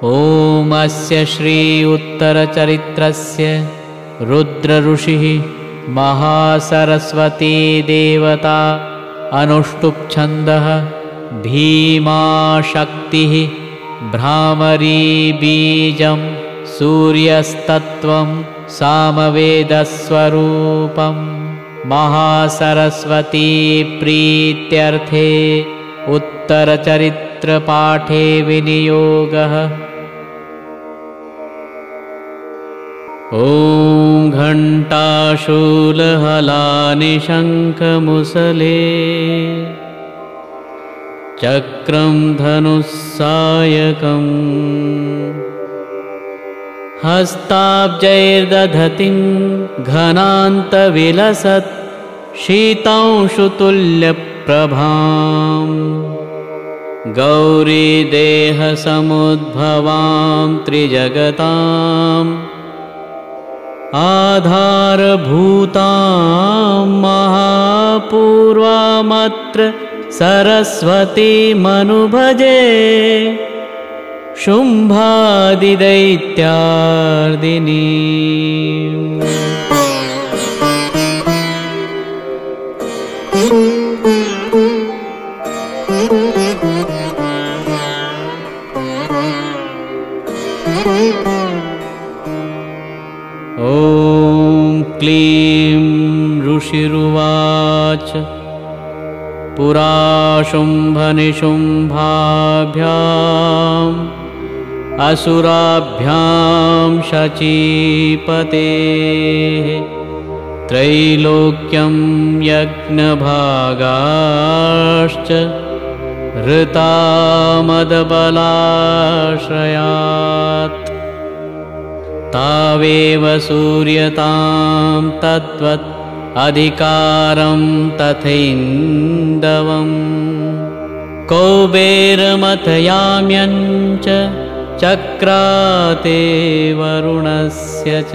ॐ श्री उत्तरचरित्रस्य रुद्रऋषिः महासरस्वती देवता अनुष्टुप्छन्दः भीमाशक्तिः भ्रामरीबीजं सूर्यस्तत्त्वं सामवेदस्वरूपं प्रीत्यर्थे उत्तरचरित्रपाठे विनियोगः। ॐ घण्टाशूलहलानि शङ्खमुसले। चक्रं धनुस्सायकम्। हस्ताब्जैर्दधतिं घनान्तविलसत् शीतांशुतुल्यप्रभाम् गौरीदेहसमुद्भवां त्रिजगताम् आधारभूतां महापूर्वामत्र सरस्वतीमनुभजे शुम्भादिदैत्यार्दिनी ऋषिरुवाच पुरा शुम्भनिशुम्भाभ्याम् असुराभ्यां शचीपतेः त्रैलोक्यं यज्ञभागाश्च ऋतामदबलाश्रयात् तावेव सूर्यतां तद्वत् अधिकारं तथैन्दवम्। कौबेरमथयाम्यञ्च चक्राते वरुणस्य च।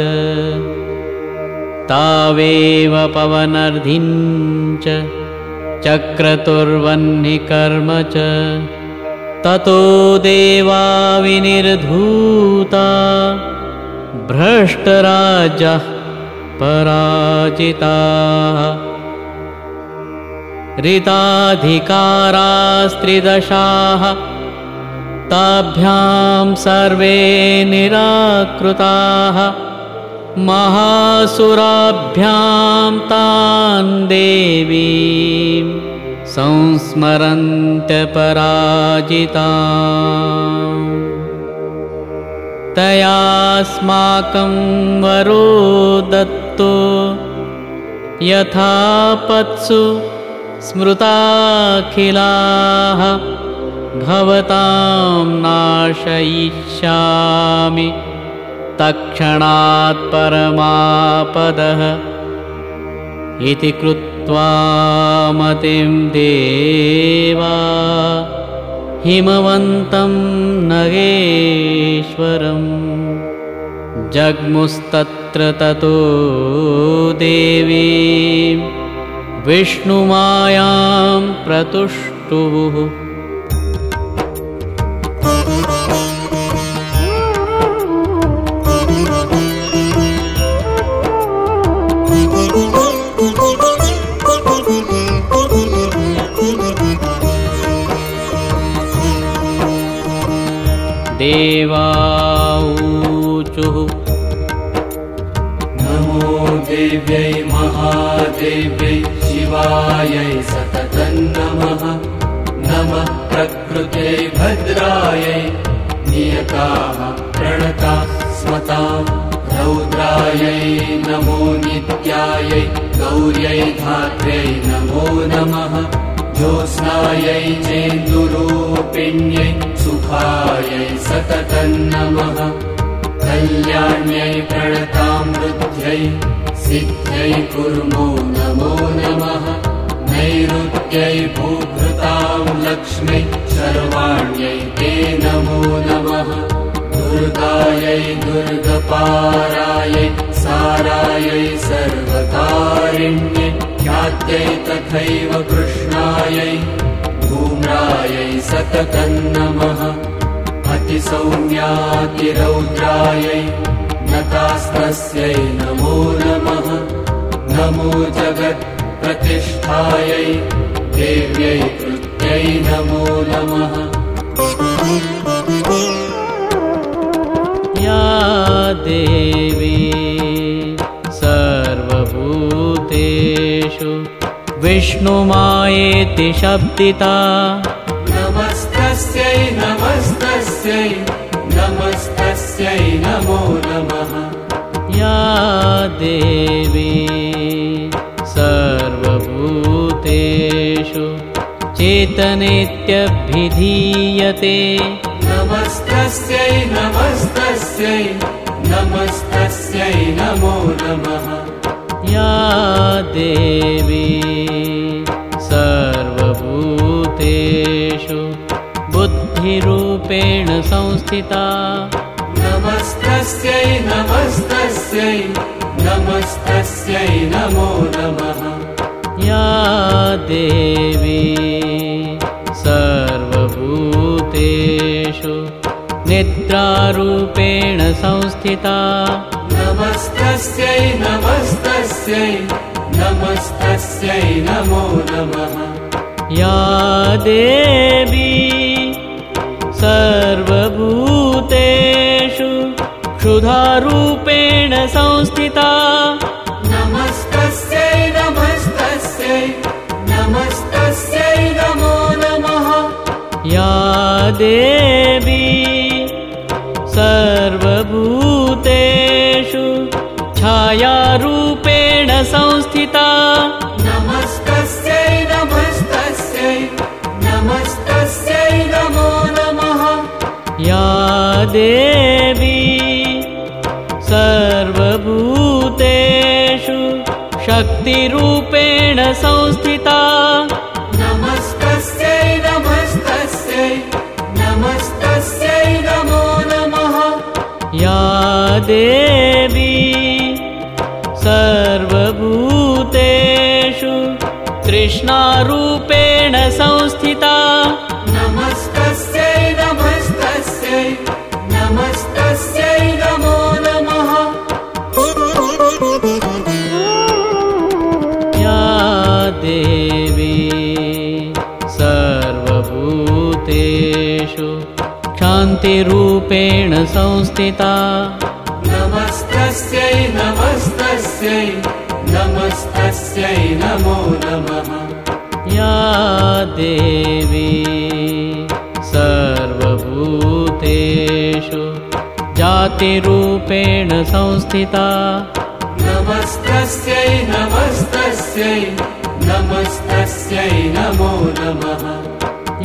तावेव पवनर्धिञ्च चक्रतुर्वह्निकर्म च। ततो देवा विनिर्धूता। भ्रष्टराजः पराजिताः। ऋताधिकारास्त्रिदशाः। ताभ्यां सर्वे निराकृताः महासुराभ्यां तान् देवीं संस्मरन्त्यपराजिता तयास्माकं वरो दत्तो यथापत्सु स्मृताखिलाः भवतां नाशयिष्यामि तत्क्षणात् परमापदः इति कृत्वा मतिं देवा हिमवन्तं नगेश्वरम् जग्मुस्तत्र ततो देवी विष्णुमायां प्रतुष्टुः शिवायै सततं नमः नमः प्रकृते भद्रायै। नियताः प्रणता स्मतां। रौद्रायै नमो नित्यायै। गौर्यै धात्र्यै नमो नमः। ज्योत्स्नायै चेन्दुरूपिण्यै सुखायै सततं नमः कल्याण्यै प्रणतामृत्यै सिद्ध्यै कुर्मो नैऋत्यै भूभृतां लक्ष्मै सर्वाण्यै ते नमो नमः। दुर्गायै दुर्गपारायै सारायै सर्वकारिण्यै ख्यात्यै तथैव कृष्णायै धूम्रायै सततं नमः अतिसौम्यातिरौद्रायै नतास्तस्यै नमो नमः। नमो जगत्प्रतिष्ठायै देव्यै कृत्यै नमो नमः। या देवी सर्वभूतेषु विष्णुमायेति शब्दिता। नमस्तस्यै नमस्तस्यै नमस्तस्यै नमो नमः। या देवी सर्वभूतेषु चेतनेत्यभिधीयते। नमस्तस्यै नमस्तस्यै नमस्तस्यै नमो नमः। या देवी सर्वभूतेषु बुद्धिरूपेण संस्थिता। नमस्तस्यै नमस्तस्यै नमस्तस्यै नमो नमः देवी सर्वभूतेषु निद्रारूपेण संस्थिता। नमस्तस्यै नमस्तस्यै नमस्तस्यै नमो नमः। या देवी सर्वभूतेषु क्षुधारूपेण संस्थिता नमस्तस्यै नमो नमः। या देवी सर्वभूतेषु छायारूपेण संस्थिता। नमस्तस्यै नमस्तस्यै नमस्तस्यै नमो नमः। या देवी सर्वभूतेषु शक्तिरूपेण संस्थिता नमस्तस्यै नमस्तस्यै नमस्तस्यै नमो नमः। या देवी सर्वभूतेषु तृष्णारूपेण संस्थिता शान्तिरूपेण संस्थिता। नमस्तस्यै नमस्तस्यै नमस्तस्यै नमो नमः। या देवी सर्वभूतेषु जातिरूपेण संस्थिता। नमस्तस्यै नमस्तस्यै नमस्तस्यै नमो नमः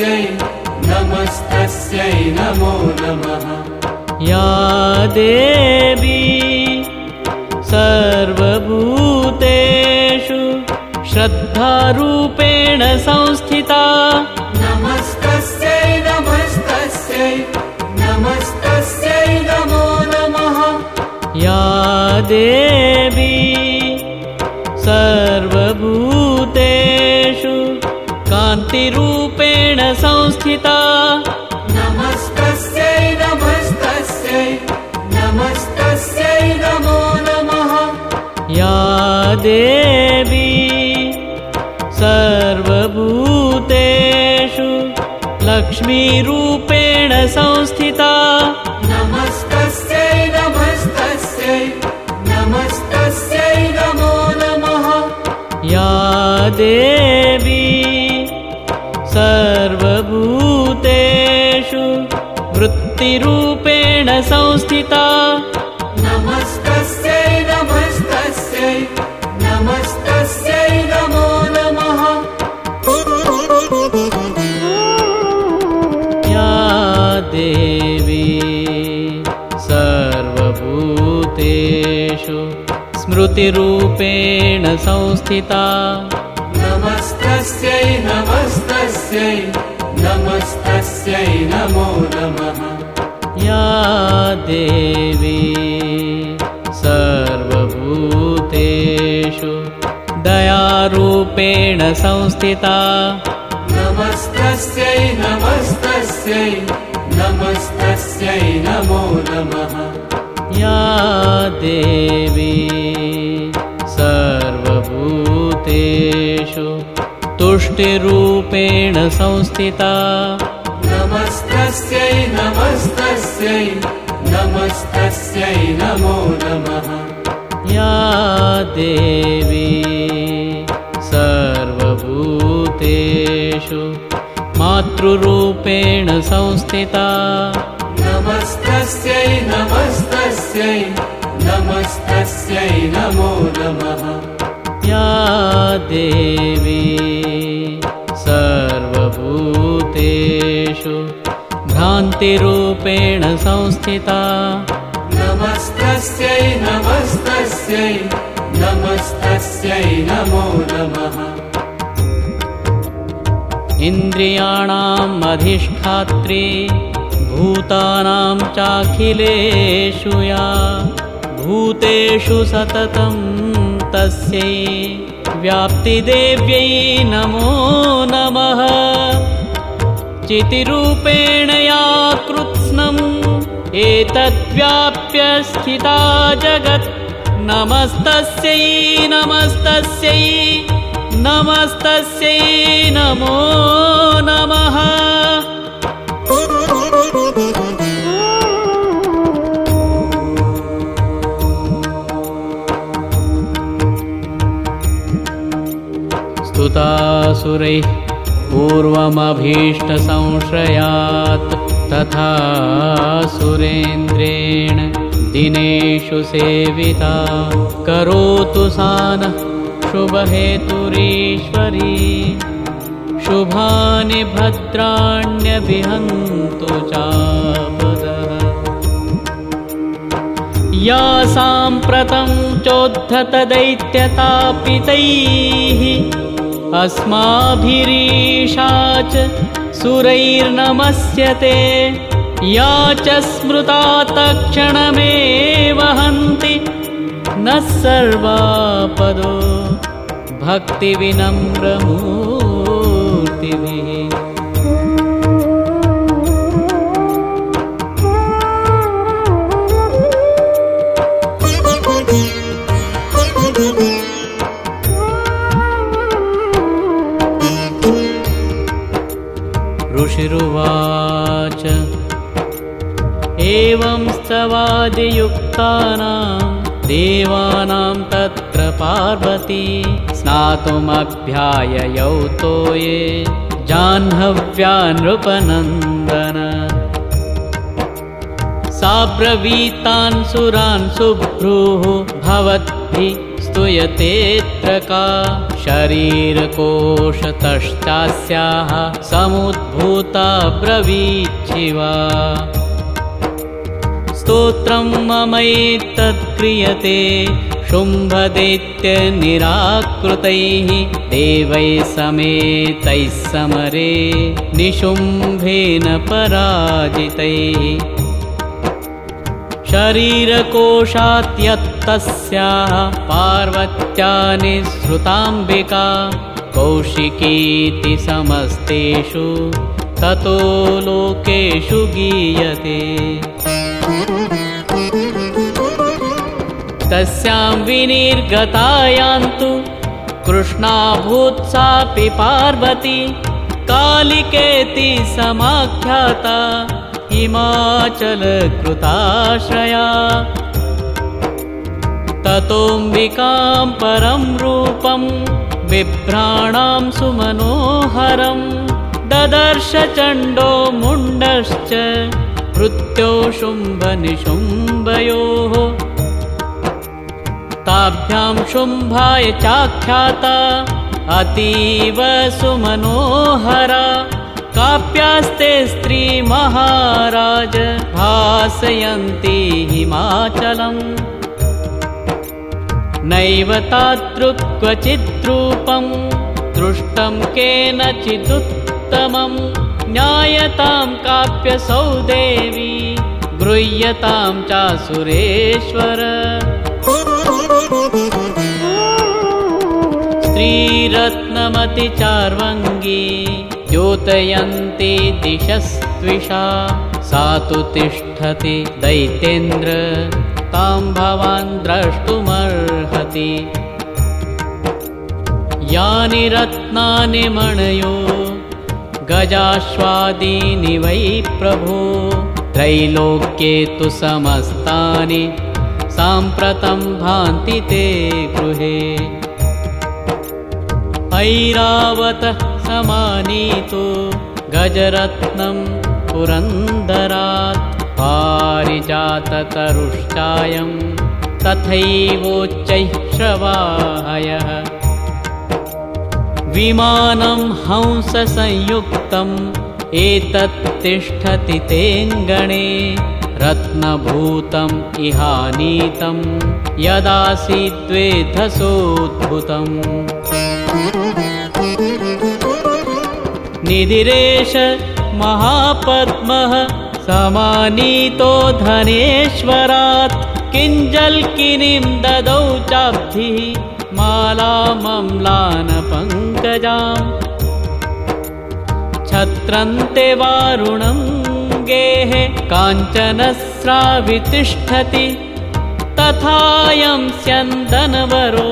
नमस्तस्यै नमस्तस्यै नमो नमः। या देवी सर्वभूतेषु श्रद्धारूपेण संस्थिता। नमस्तस्यै नमस्तस्यै नमस्तस्यै नमो नमः। या देवी सर्वभूतेषु संस्थिता। नमस्तस्यै नमस्तस्यै नमस्तस्यै नमो नमः। या देवी सर्वभूतेषु लक्ष्मीरूपेण संस्थिता। नमस्तस्यै नमस्तस्यै नमस्तस्यै नमो नमः। या देवी सर्वभूतेषु स्मृतिरूपेण संस्थिता। नमस्तस्यै नमस्तस्यै नमस्तस्यै नमो नमः। या देवी सर्वभूतेषु दयारूपेण संस्थिता। नमस्तस्यै नमस्तस्यै नमस्तस्यै नमो नमः। या देवी सर्वभूतेषु तुष्टिरूपेण संस्थिता। नमस्तस्यै नमस्तस्यै नमस्तस्यै नमो नमः। या देवी सर्वभूतेषु मातृरूपेण संस्थिता। नमस्तस्यै नमस्तस्यै नमस्तस्यै नमो नमः। या देवी सर्वभूतेषु भ्रान्तिरूपेण संस्थिता। नमस्तस्यै नमस्तस्यै नमस्तस्यै नमो नमः। इन्द्रियाणाम् अधिष्ठात्री भूतानां चाखिलेषु या भूतेषु सततं तस्यै। व्याप्तिदेव्यै नमो नमः चितिरूपेण या कृत्स्नम् एतद्व्याप्य स्थिता जगत्। नमस्तस्यै नमस्तस्यै नमस्तस्यै नमो नमः। स्तुतासुरैः पूर्वमभीष्टसंश्रयात् तथा सुरेन्द्रेण दिनेषु सेविता। करोतु सानः शुभहेतुरीश्वरी। शुभानि भद्राण्यभिहन्तु चापदः। या साम्प्रतं चोद्धतदैत्यतापितैः अस्माभिरीशा च सुरैर्नमस्यते या च स्मृता तत्क्षणमेव हन्ति नः सर्वापदो भक्तिविनम्रमूर्तिभिः ऋषिरुवाच। एवं स्तवादियुक्तानां देवानां तत्र पार्वती स्नातुमभ्याययौ तो ये जाह्नव्या नृपनन्दन। सा ब्रवीतान् सुरान् सुभ्रूः भवद्भिः स्तूयतेऽत्र का शरीरकोशतश्चास्याः समुद्भूता ब्रवीच्छिवा। स्तोत्रं ममैतत्क्रियते शुम्भदैत्यनिराकृतैः देवैः समेतैः समरे निशुम्भेन पराजितैः शरीरकोशात्यत्तस्याः पार्वत्या निःसृताम्बिका कौशिकीति समस्तेषु ततो लोकेषु गीयते। तस्यां विनिर्गतायान्तु कृष्णाभूत्सापि पार्वती कालिकेति समाख्याता हिमाचलकृताश्रया। ततोऽम्बिकां परं रूपं बिभ्राणां सुमनोहरं ददर्श चण्डो मुण्डश्च भृत्यो शुम्भनिशुम्भयोः। ताभ्यां शुम्भाय चाख्याता अतीव सुमनोहरा काप्यास्ते स्त्रीमहाराज भासयन्ती हिमाचलम्। नैव तातृक्वचिद्रूपं दृष्टं केनचिदुत्तमं ज्ञायतां काप्यसौ देवी गृह्यतां चासुरेश्वर। स्त्रीरत्नमतिचार्वङ्गी द्योतयन्ति दिशस्त्विषा सा तु तिष्ठति दैतेन्द्र तां भवान् द्रष्टुमर्हति। यानि रत्नानि मणयो गजाश्वादीनि वै प्रभो त्रैलोक्ये तु समस्तानि साम्प्रतं भान्ति ते गृहे। ऐरावतः समानीतो गजरत्नं पुरन्दरात् पारिजाततरुष्टायं तथैवोच्चैः श्रवाहयः विमानं हंससंयुक्तम् एतत् तिष्ठति तेऽङ्गणे रत्नभूतम् इहानीतं यदासीद्वेधसोद्भुतम् निधिरेश महापद्मः समानीतो धनेश्वरात् किञ्जल्किनीं ददौ चाब्धिः मालामम्लानपङ्कजाम्। छत्रन्ते वारुणं गेः काञ्चनस्रावितिष्ठति। तथायं स्यन्दनवरो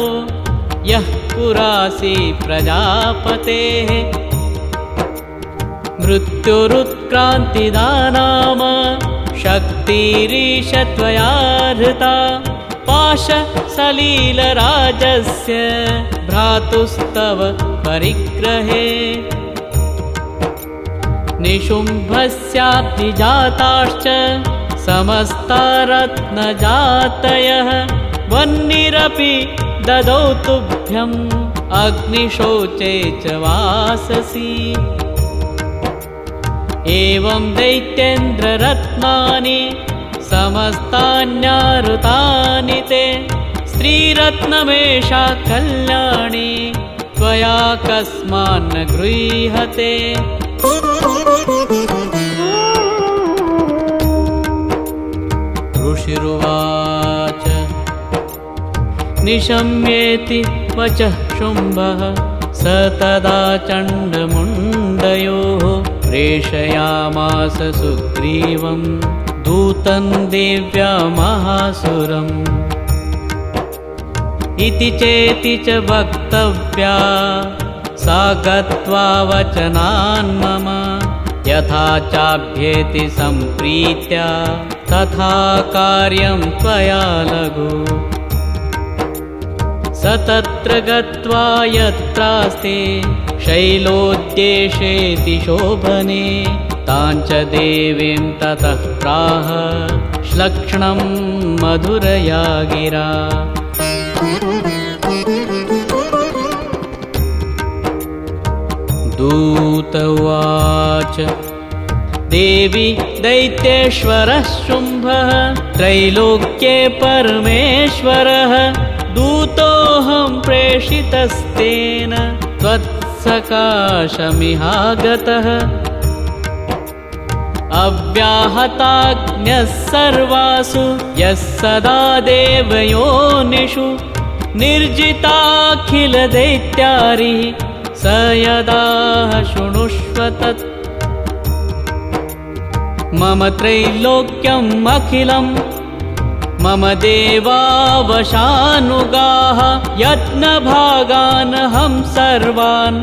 यः पुरासि प्रजापतेः मृत्युरुत्क्रान्तिदानाम शक्तिरीश त्वया हृता पाशसलीलराजस्य भ्रातुस्तव परिग्रहे। निशुम्भस्याब्धिजाताश्च समस्ता रत्नजातयः वह्निरपि ददौ तुभ्यम् अग्निशोचे च वाससि एवं दैत्येन्द्ररत्नानि समस्तान्यारुतानि ते। स्त्रीरत्नमेषा कल्याणी त्वया कस्मान्न गृह्यते। ऋषिरुवाच निशम्येति वचः शुम्भः स तदा चण्डमुण्डयोः प्रेषयामास सुग्रीवं दूतं देव्या महासुरम् इति चेति च वक्तव्या सा गत्वा वचनान्मम यथा चाभ्येति सम्प्रीत्या तथा कार्यं त्वया लघु स तत्र गत्वा यत्रास्ते शैलोद्देशेति शोभने ताञ्च देवीं ततः प्राह श्लक्ष्णं मधुरया गिरा दूतवाच देवी दैत्येश्वरः शुम्भः त्रैलोक्ये परमेश्वरः दूतोऽहं प्रेषितस्तेन त्वत्सकाशमिहागतः। अव्याहताज्ञः सर्वासु यः सदा देवयोनिषु निर्जिताखिलदैत्यारिः स यदा शृणुष्व तत् मम त्रैलोक्यम् अखिलम् मम देवावशानुगाः यत्नभागानहं सर्वान्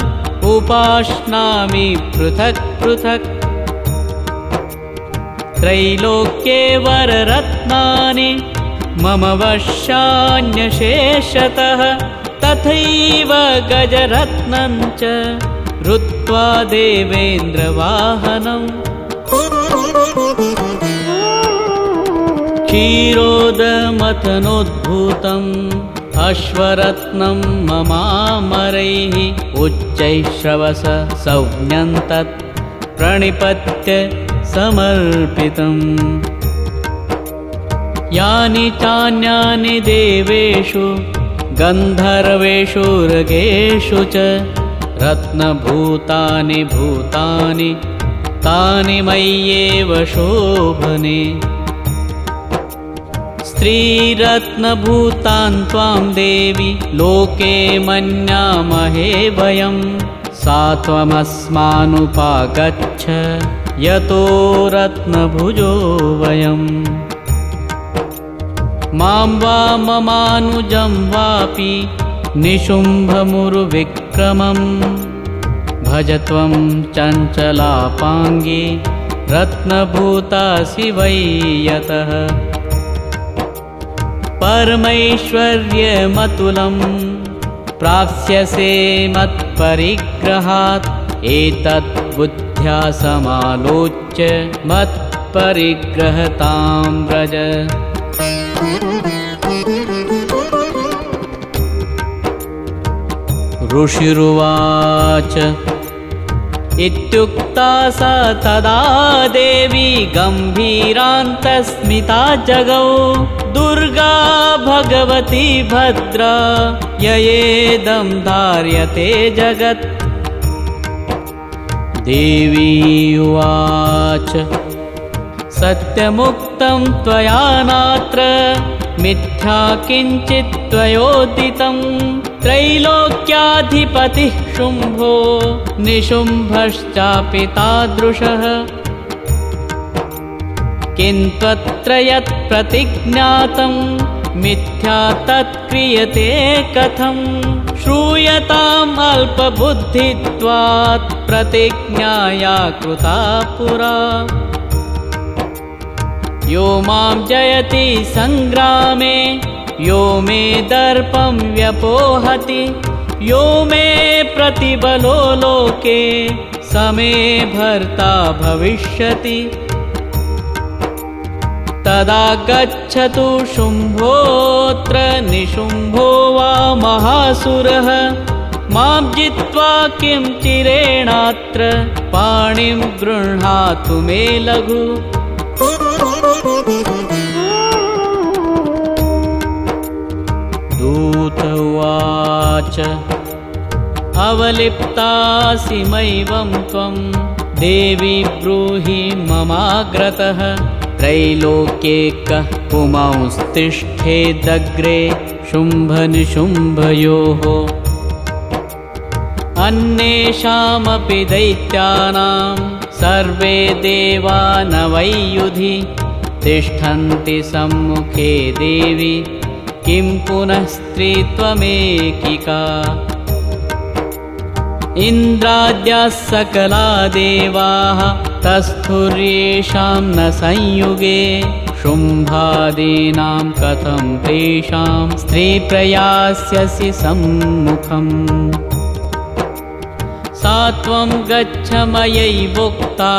उपाश्नामि पृथक् पृथक्। त्रैलोक्ये वररत्नानि मम वशान्यशेषतः तथैव गजरत्नं च ऋत्वा देवेन्द्रवाहनम् क्षीरोदमथनोद्भूतम् अश्वरत्नं ममामरैः उच्चैः श्रवस संज्ञन्तत् प्रणिपत्य समर्पितम्। यानि चान्यानि देवेषु गन्धर्वेषु रगेषु च रत्नभूतानि भूतानि तानि मय्येव शोभने स्त्रीरत्नभूतान् त्वां देवि लोके मन्यामहे वयं सा त्वमस्मानुपागच्छ यतो रत्नभुजो वयम्। मां वा ममानुजं वापि निशुम्भमुरुविक्रमम्। भज त्वं चञ्चलापाङ्गी रत्नभूतासि वै यतः परमैश्वर्यमतुलं प्राप्स्यसे मत्परिग्रहात् एतत् बुद्ध्या समालोच्य मत्परिग्रहतां व्रज। ऋषिरुवाच इत्युक्ता सा तदा देवी गम्भीरान्तस्मिता जगौ दुर्गा भगवती भद्रा ययेदं धार्यते जगत्। देवी उवाच सत्यमुक्तं त्वया नात्र मिथ्या किञ्चित् त्वयोदितं त्रैलोक्याधिपतिः शुम्भो निशुम्भश्चापि तादृशः किं त्वत्र यत् प्रतिज्ञातं मिथ्या तत्क्रियते कथं श्रूयताम् अल्पबुद्धित्वात् प्रतिज्ञाया कृता पुरा। यो मां जयति सङ्ग्रामे यो मे दर्पं व्यपोहति यो मे प्रतिबलो लोके समे भर्ता भविष्यति। तदा गच्छतु शुम्भोऽत्र निशुम्भो वा महासुरः मां जित्वा किं चिरेणात्र पाणिं गृह्णातु मे लघु दूत उवाच अवलिप्तासि मैवं त्वं देवी ब्रूहि ममाग्रतः। त्रैलोक्ये कः पुमांस्तिष्ठेदग्रे शुम्भनिशुम्भयोः। अन्येषामपि दैत्यानां सर्वे देवा न वैयुधि तिष्ठन्ति सम्मुखे देवि किं पुनः स्त्रीत्वमेकिका इन्द्राद्याः सकला देवाः तस्थुर्येषां न संयुगे शुम्भादीनां कथं तेषां स्त्रीप्रयास्यसि सम्मुखम्। सा त्वं गच्छ मयैवोक्ता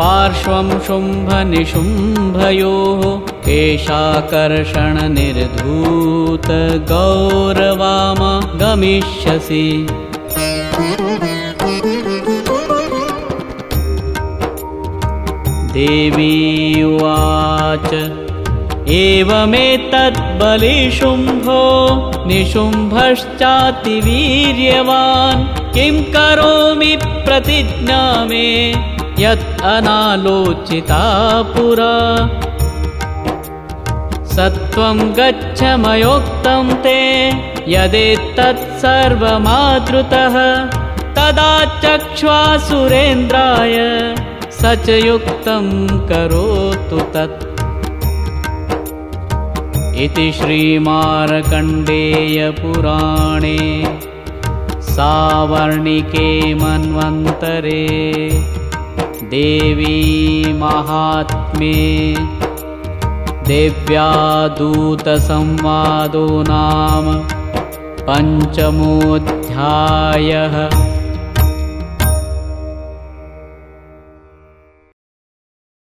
पार्श्वं शुम्भनिशुम्भयोः केशाकर्षणनिर्धूतगौरवामा गमिष्यसि। देवी उवाच एवमेतद्बलिशुम्भो निशुम्भश्चातिवीर्यवान्। किं करोमि प्रतिज्ञा मे यत् अनालोचिता पुरा सत्वं गच्छ मयोक्तं ते यदेतत् सर्वमादृतः तदा चक्ष्वासुरेन्द्राय स च युक्तं करोतु तत्। इति श्रीमार्कण्डेयपुराणे सावर्णिके मन्वन्तरे देवी महात्म्ये देव्यादूतसंवादो नाम पञ्चमोऽध्यायः